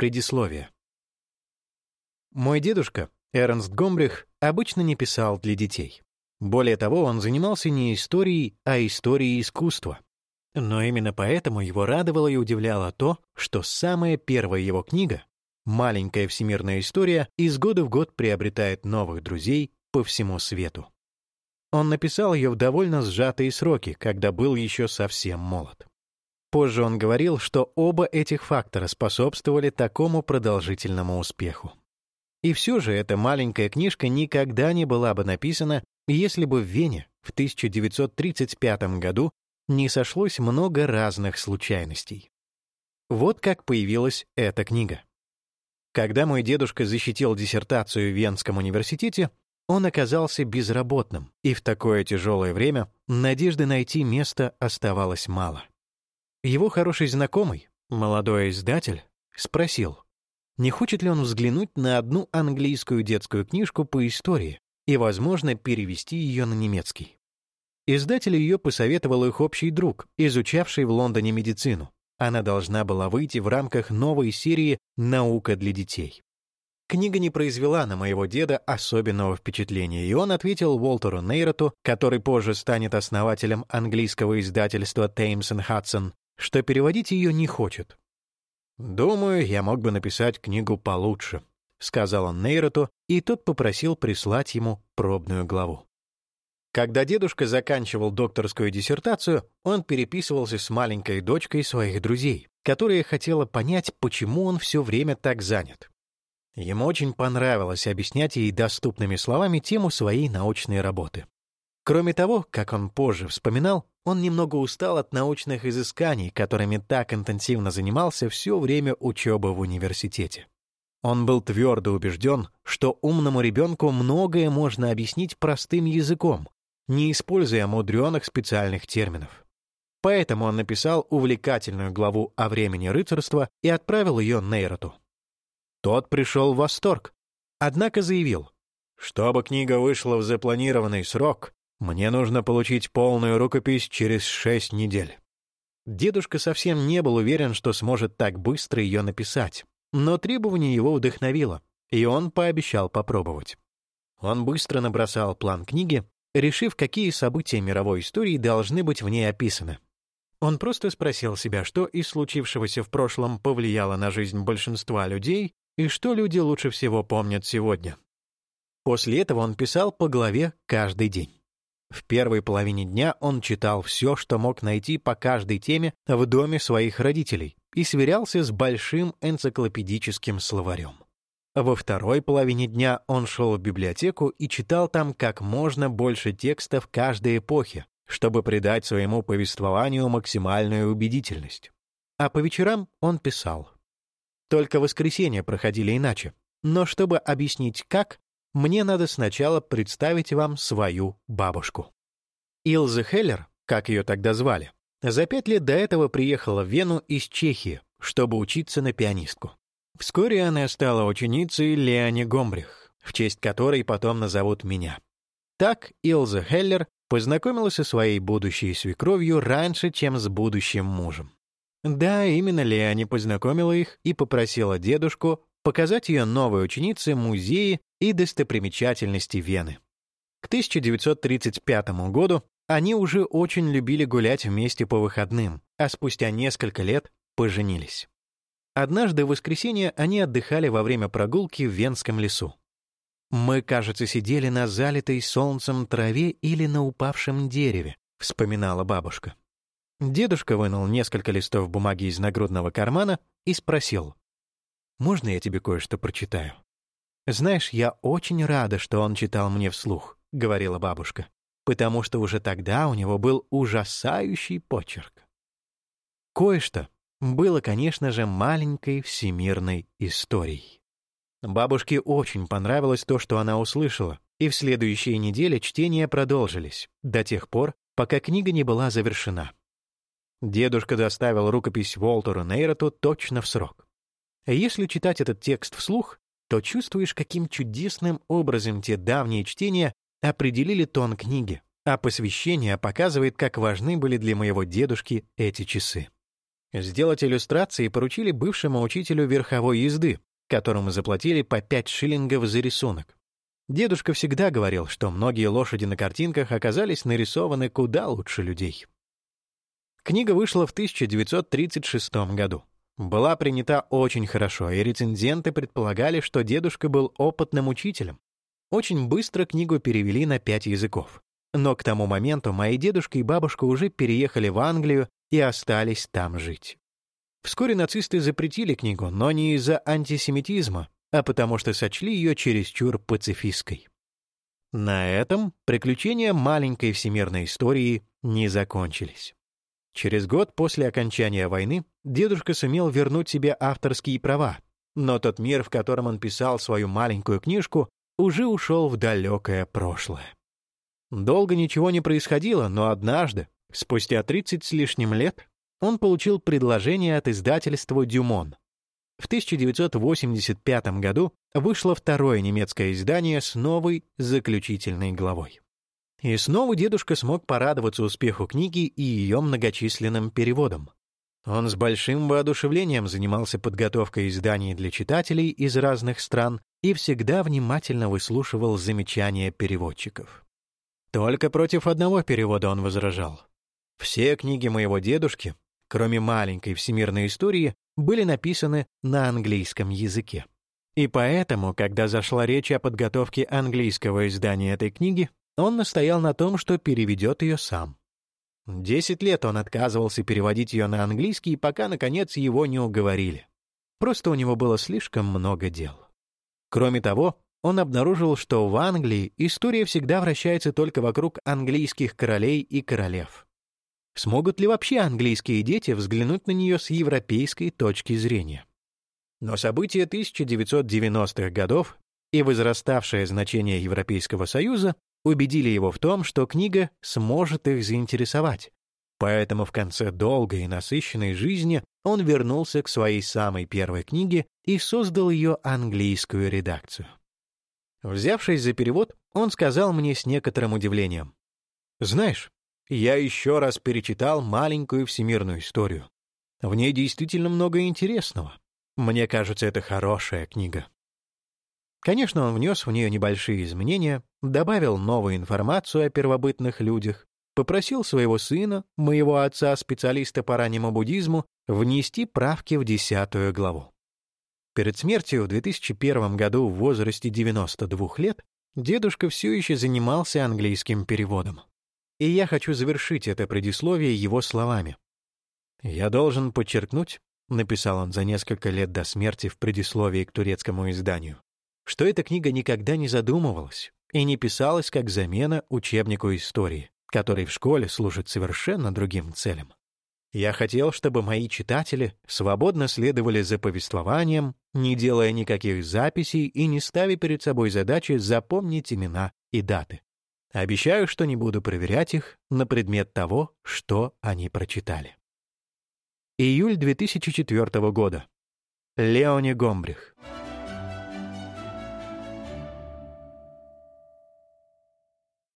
Предисловие. Мой дедушка, Эрнст Гомбрих, обычно не писал для детей. Более того, он занимался не историей, а историей искусства. Но именно поэтому его радовало и удивляло то, что самая первая его книга, «Маленькая всемирная история», из года в год приобретает новых друзей по всему свету. Он написал ее в довольно сжатые сроки, когда был еще совсем молод. Позже он говорил, что оба этих фактора способствовали такому продолжительному успеху. И все же эта маленькая книжка никогда не была бы написана, если бы в Вене в 1935 году не сошлось много разных случайностей. Вот как появилась эта книга. Когда мой дедушка защитил диссертацию в Венском университете, он оказался безработным, и в такое тяжелое время надежды найти место оставалось мало. Его хороший знакомый, молодой издатель, спросил, не хочет ли он взглянуть на одну английскую детскую книжку по истории и, возможно, перевести ее на немецкий. Издатель ее посоветовал их общий друг, изучавший в Лондоне медицину. Она должна была выйти в рамках новой серии «Наука для детей». Книга не произвела на моего деда особенного впечатления, и он ответил Уолтеру Нейроту, который позже станет основателем английского издательства Теймс Хадсон, что переводить ее не хочет. «Думаю, я мог бы написать книгу получше», — сказал он Нейроту, и тот попросил прислать ему пробную главу. Когда дедушка заканчивал докторскую диссертацию, он переписывался с маленькой дочкой своих друзей, которая хотела понять, почему он все время так занят. Ему очень понравилось объяснять ей доступными словами тему своей научной работы. Кроме того, как он позже вспоминал, он немного устал от научных изысканий, которыми так интенсивно занимался все время учебы в университете. Он был твердо убежден, что умному ребенку многое можно объяснить простым языком, не используя мудреных специальных терминов. Поэтому он написал увлекательную главу о времени рыцарства и отправил ее Нейроту. Тот пришел в восторг, однако заявил, «Чтобы книга вышла в запланированный срок, мне нужно получить полную рукопись через шесть недель. Дедушка совсем не был уверен, что сможет так быстро ее написать, но требование его вдохновило, и он пообещал попробовать. Он быстро набросал план книги, решив, какие события мировой истории должны быть в ней описаны. Он просто спросил себя, что из случившегося в прошлом повлияло на жизнь большинства людей и что люди лучше всего помнят сегодня. После этого он писал по главе каждый день. В первой половине дня он читал все, что мог найти по каждой теме в доме своих родителей и сверялся с большим энциклопедическим словарем. Во второй половине дня он шел в библиотеку и читал там как можно больше текстов каждой эпохи, чтобы придать своему повествованию максимальную убедительность. А по вечерам он писал. Только воскресенья проходили иначе. Но чтобы объяснить как, мне надо сначала представить вам свою бабушку. Илза Хеллер, как ее тогда звали, за пять лет до этого приехала в Вену из Чехии, чтобы учиться на пианистку. Вскоре она стала ученицей Леони Гомбрих, в честь которой потом назовут меня. Так Илза Хеллер познакомилась со своей будущей свекровью раньше, чем с будущим мужем. Да, именно Леони познакомила их и попросила дедушку показать ее новой ученице музеи и достопримечательности Вены. К 1935 году они уже очень любили гулять вместе по выходным, а спустя несколько лет поженились. Однажды в воскресенье они отдыхали во время прогулки в Венском лесу. «Мы, кажется, сидели на залитой солнцем траве или на упавшем дереве», — вспоминала бабушка. Дедушка вынул несколько листов бумаги из нагрудного кармана и спросил, «Можно я тебе кое-что прочитаю?» «Знаешь, я очень рада, что он читал мне вслух», — говорила бабушка, «потому что уже тогда у него был ужасающий почерк». Кое-что было, конечно же, маленькой всемирной историей. Бабушке очень понравилось то, что она услышала, и в следующие недели чтения продолжились, до тех пор, пока книга не была завершена. Дедушка доставил рукопись Волтеру Нейроту точно в срок. Если читать этот текст вслух, то чувствуешь, каким чудесным образом те давние чтения определили тон книги, а посвящение показывает, как важны были для моего дедушки эти часы. Сделать иллюстрации поручили бывшему учителю верховой езды, которому заплатили по 5 шиллингов за рисунок. Дедушка всегда говорил, что многие лошади на картинках оказались нарисованы куда лучше людей. Книга вышла в 1936 году. Была принята очень хорошо, и рецензенты предполагали, что дедушка был опытным учителем. Очень быстро книгу перевели на пять языков. Но к тому моменту мои дедушка и бабушка уже переехали в Англию и остались там жить. Вскоре нацисты запретили книгу, но не из-за антисемитизма, а потому что сочли ее чересчур пацифистской. На этом приключения маленькой всемирной истории не закончились. Через год после окончания войны дедушка сумел вернуть себе авторские права, но тот мир, в котором он писал свою маленькую книжку, уже ушел в далекое прошлое. Долго ничего не происходило, но однажды, спустя 30 с лишним лет, он получил предложение от издательства «Дюмон». В 1985 году вышло второе немецкое издание с новой заключительной главой. И снова дедушка смог порадоваться успеху книги и ее многочисленным переводам. Он с большим воодушевлением занимался подготовкой изданий для читателей из разных стран и всегда внимательно выслушивал замечания переводчиков. Только против одного перевода он возражал. Все книги моего дедушки, кроме маленькой всемирной истории, были написаны на английском языке. И поэтому, когда зашла речь о подготовке английского издания этой книги, он настоял на том, что переведет ее сам. Десять лет он отказывался переводить ее на английский, пока, наконец, его не уговорили. Просто у него было слишком много дел. Кроме того, он обнаружил, что в Англии история всегда вращается только вокруг английских королей и королев. Смогут ли вообще английские дети взглянуть на нее с европейской точки зрения? Но события 1990-х годов и возраставшее значение Европейского Союза убедили его в том, что книга сможет их заинтересовать. Поэтому в конце долгой и насыщенной жизни он вернулся к своей самой первой книге и создал ее английскую редакцию. Взявшись за перевод, он сказал мне с некоторым удивлением. «Знаешь, я еще раз перечитал маленькую всемирную историю. В ней действительно много интересного. Мне кажется, это хорошая книга. Конечно, он внес в нее небольшие изменения, добавил новую информацию о первобытных людях, попросил своего сына, моего отца, специалиста по раннему буддизму, внести правки в десятую главу. Перед смертью в 2001 году в возрасте 92 лет дедушка все еще занимался английским переводом. И я хочу завершить это предисловие его словами. «Я должен подчеркнуть», — написал он за несколько лет до смерти в предисловии к турецкому изданию, что эта книга никогда не задумывалась и не писалась как замена учебнику истории, который в школе служит совершенно другим целям. Я хотел, чтобы мои читатели свободно следовали за повествованием, не делая никаких записей и не ставя перед собой задачи запомнить имена и даты. Обещаю, что не буду проверять их на предмет того, что они прочитали. Июль 2004 года. Леони Гомбрих.